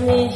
me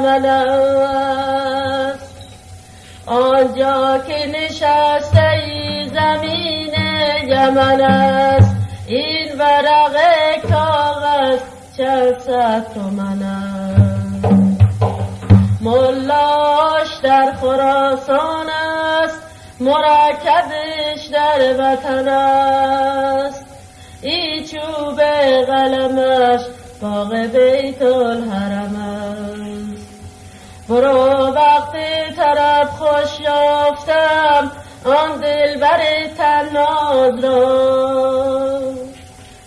یمن است. آنجا که نشسته ای زمین یمن است. این ورق کاغذ چه صد تومن است. ملاش در خراسان است. مرکبش در وطن است. ای چوب قلمش باغ بیت الحرم است. برو وقتی طرف خوش یافتم آن دل بر تناز را.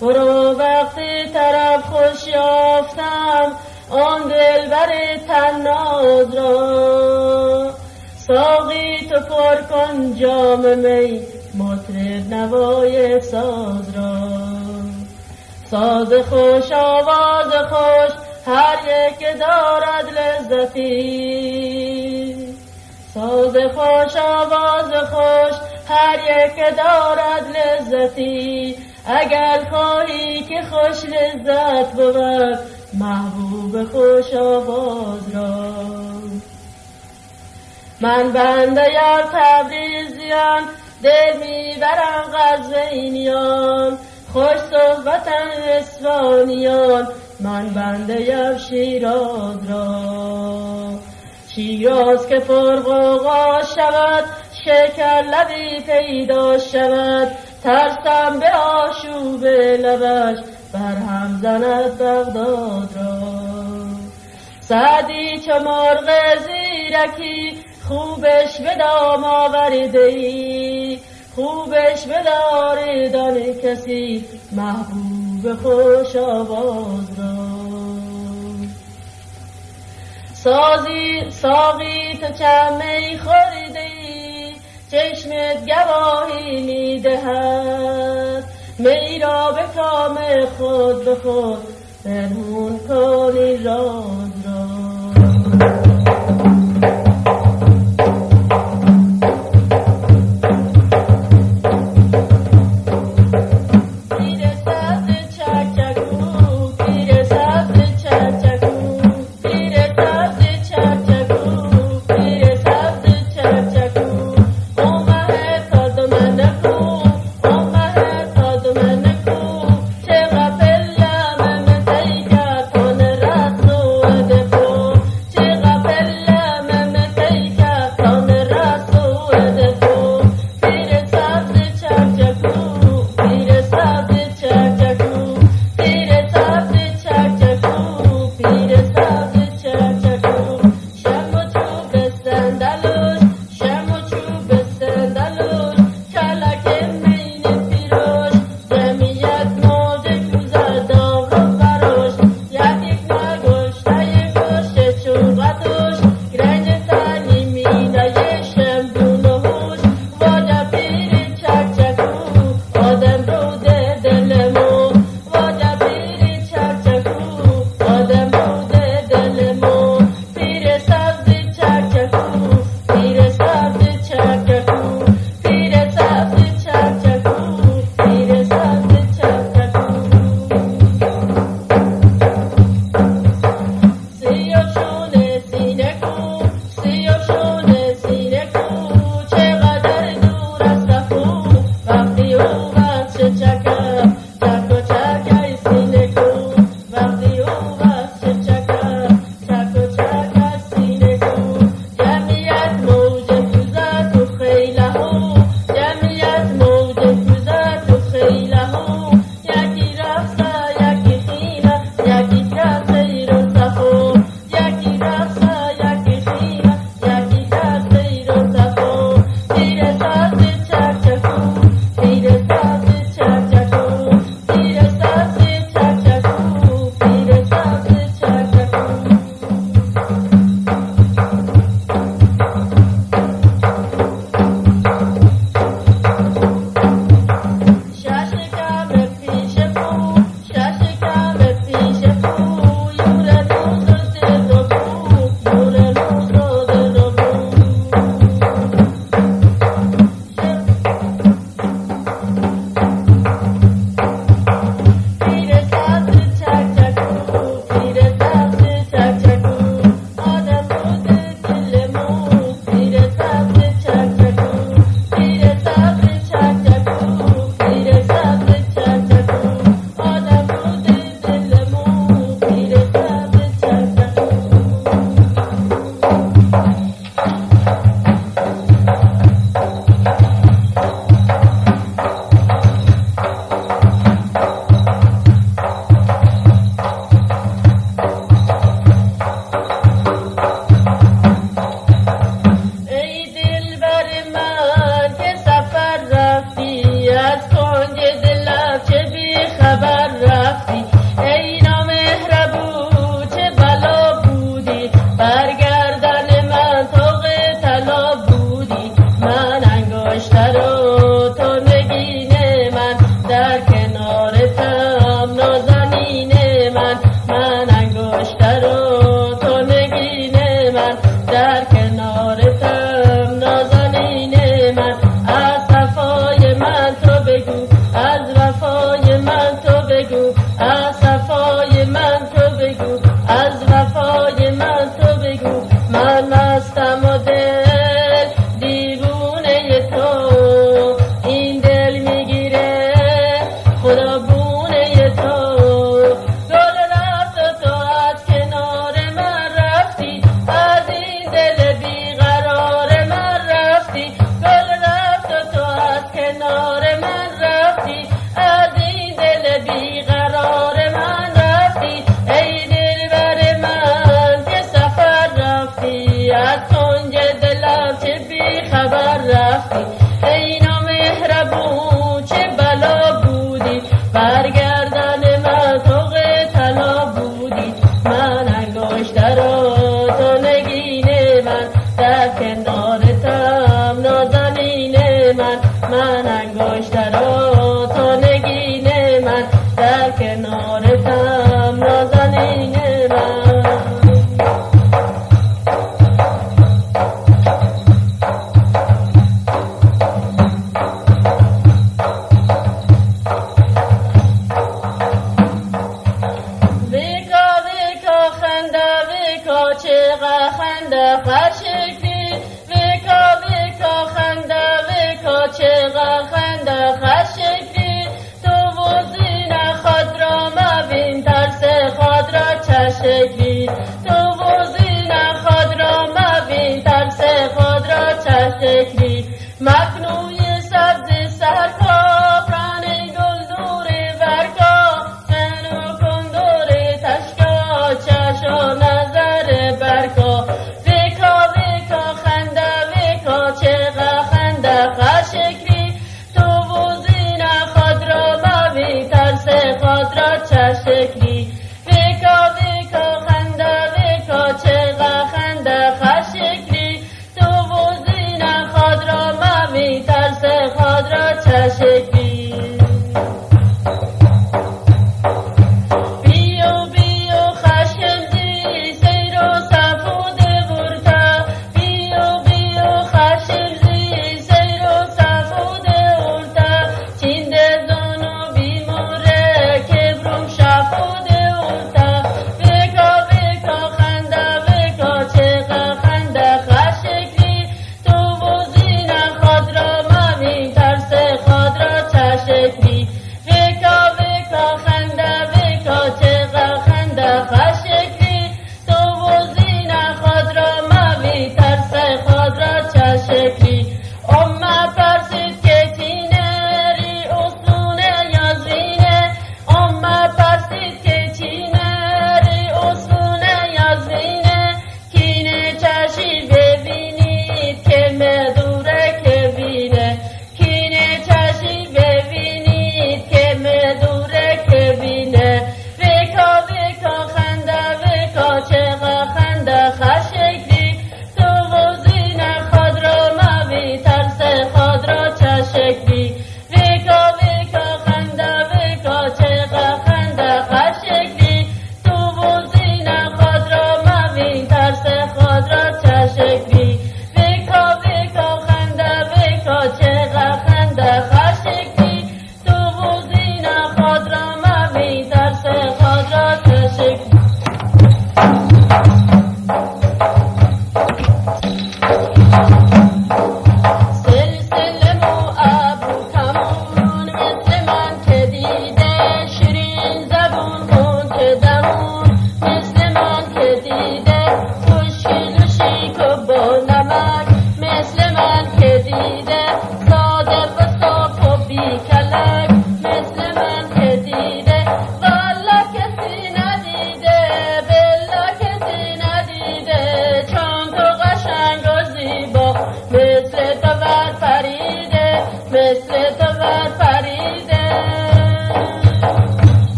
برو وقتی طرف خوش یافتم آن دل بر تناز را. ساقی تو پر کن جام می مطرب نوای ساز را. ساز خوش آواز خوش هر یک دارد لذتی. ساز خوش آواز خوش هر یک دارد لذتی. اگر خواهی که خوش لذت بود محبوب خوش آواز را. من بنده یار تبریزیان دل می‌برم غزوینیان خوش صحبتن اسفانیان من بنده شیراز را. شیراز که پرغوغا شود شکر لبی پیدا شود. ترسم به آشوب لبش بر هم زند بغداد را. سعدی چو مرغ زیرکی خوبش به دام آورده ای خوبش بدارید آن کسی محبوب خوش آواز را. سازی ساقی تو چمی خورده ای چشمت گواهی می‌دهد می را به کام خود به خود پنهون کنی راز.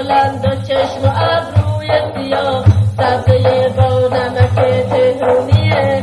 بلند و چشم و ابروی سیاه سبزه با نمک تهرونیه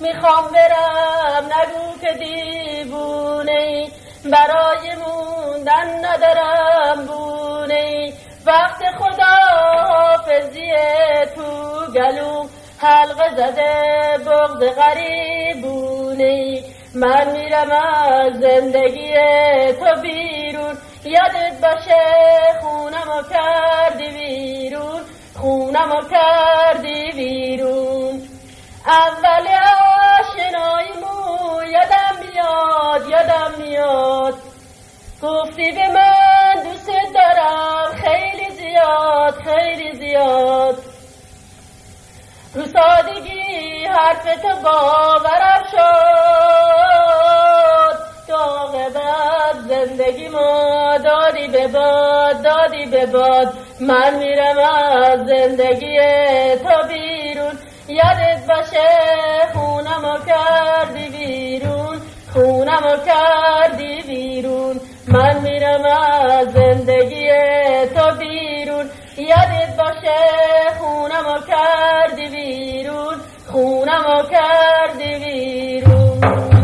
می‌خوام برم. نگو که دیوونه ای. برای موندن ندارم بونه ای. وقت خدا حافظی تو گلو حلقه زده بغض غریبونی من میرم از زندگی تو بیرون. یادت باشه خونمو کردی بیرون. خونمو کردی بیرون. اول میاد یادم میاد. گفتی به من دوست دارم خیلی زیاد خیلی زیاد. رو سادگی حرف تو باورم شد. داغ بعد زندگی ما دادی به باد دادی به باد. من میرم از زندگی تو بیرون. یادت باشه خونمو کردی بیرون. خونمو کردی بیرون. من میرم از زندگی تو بیرون. یادت باشه خونمو کردی بیرون. خونمو کردی بیرون.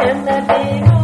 and the big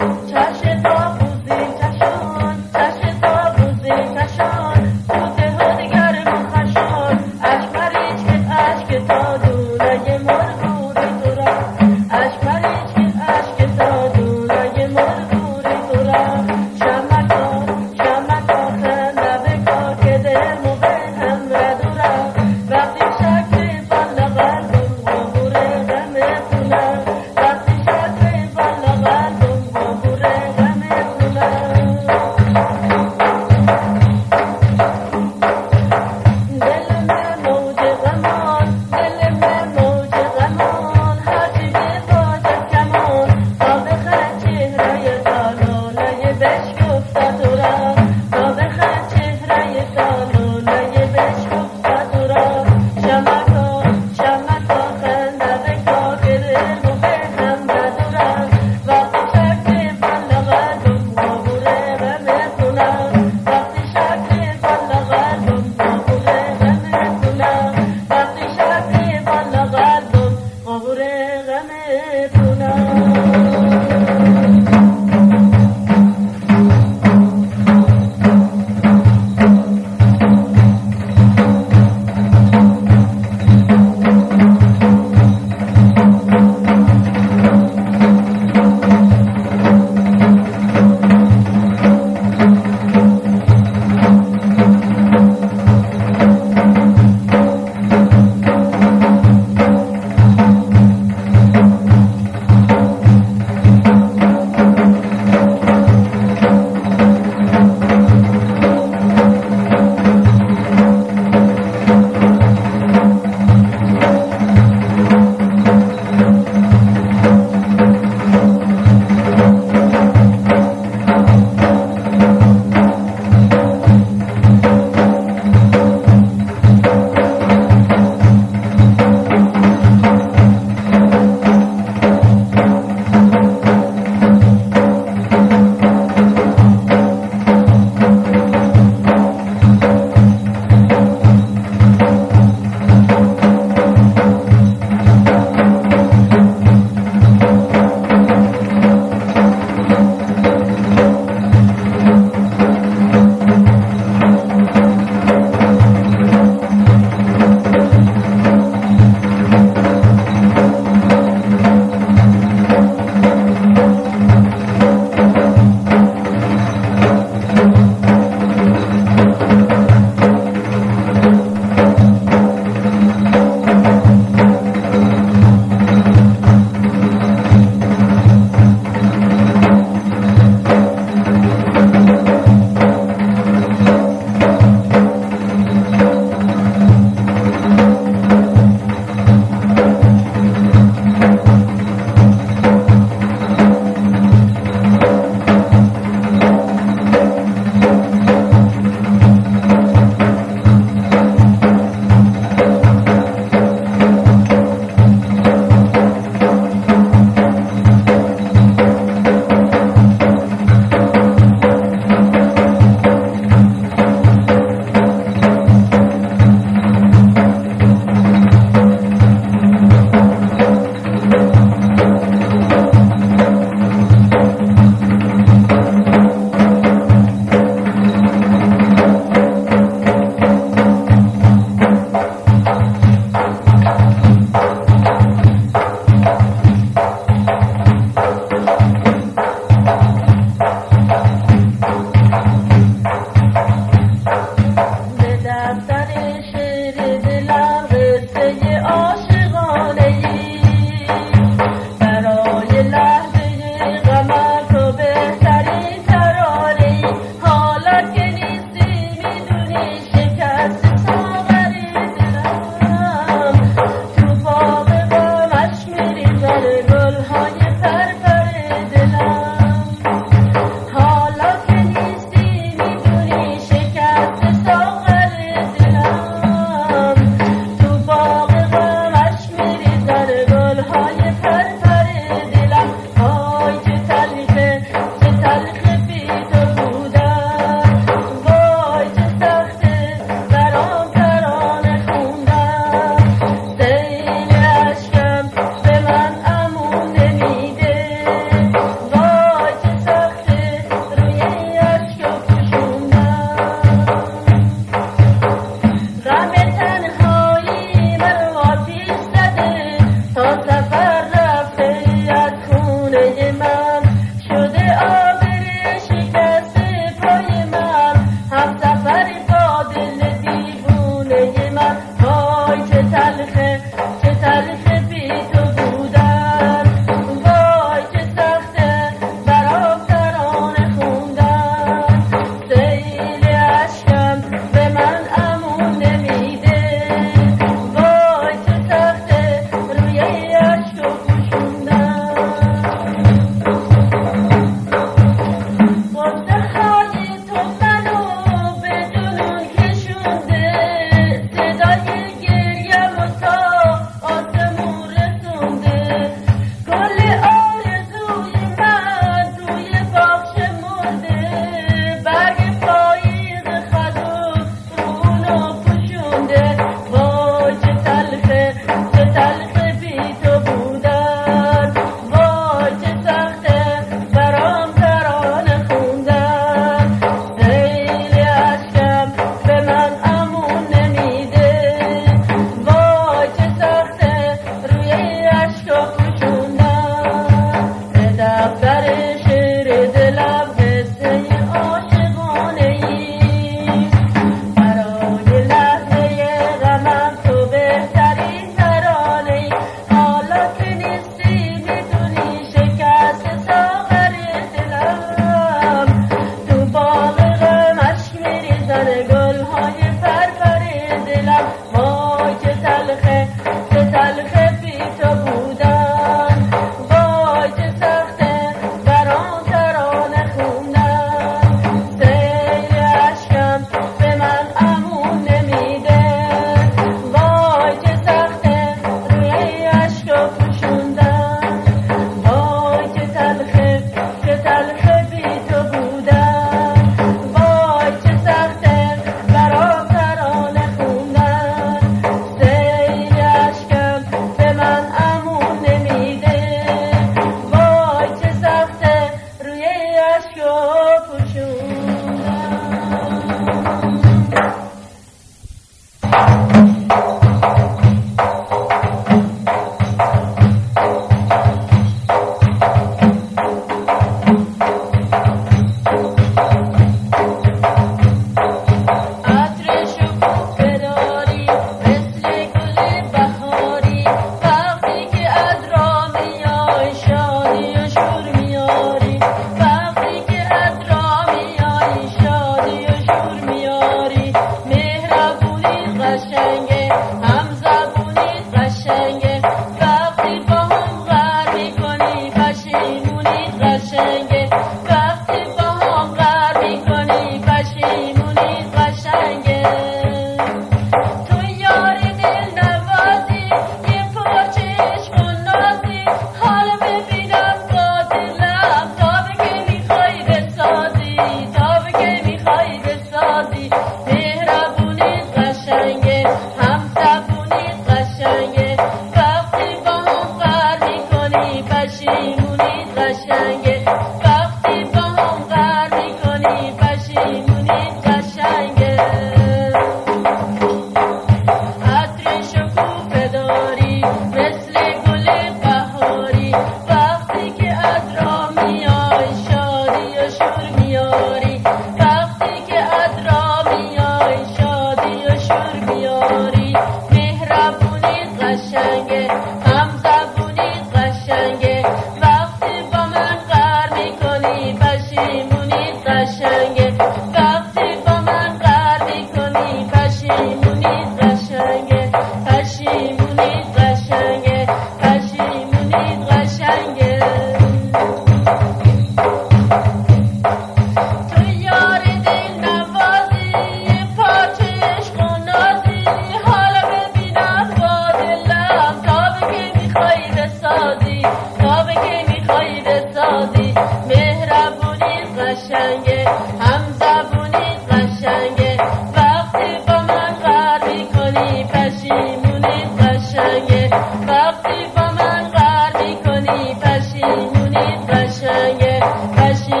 as she